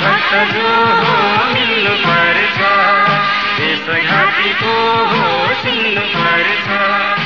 भक्त जो हो पर्छ देश हो सुन्नु पर्छ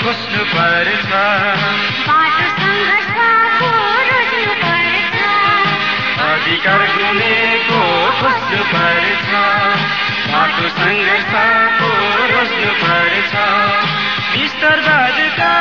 खोज्नु पर्छ अधिकार गुमेको खोज्नु पर्छ बाटो सङ्घर्षको रोज्नु पर्छ विस्तारवादका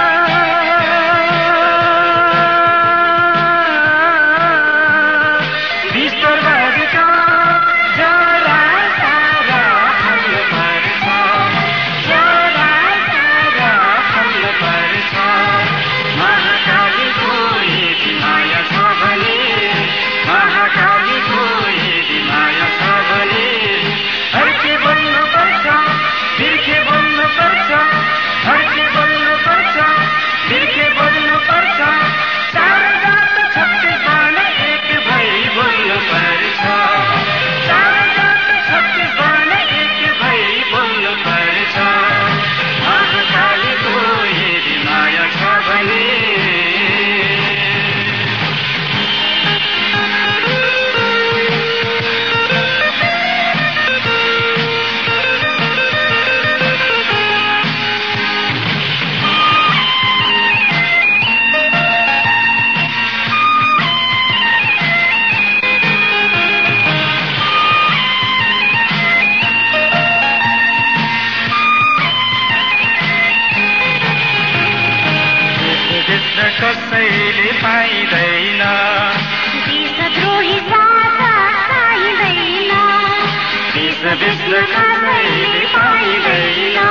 दिसकाई गैया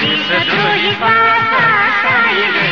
दिस जोई पाता साई गैया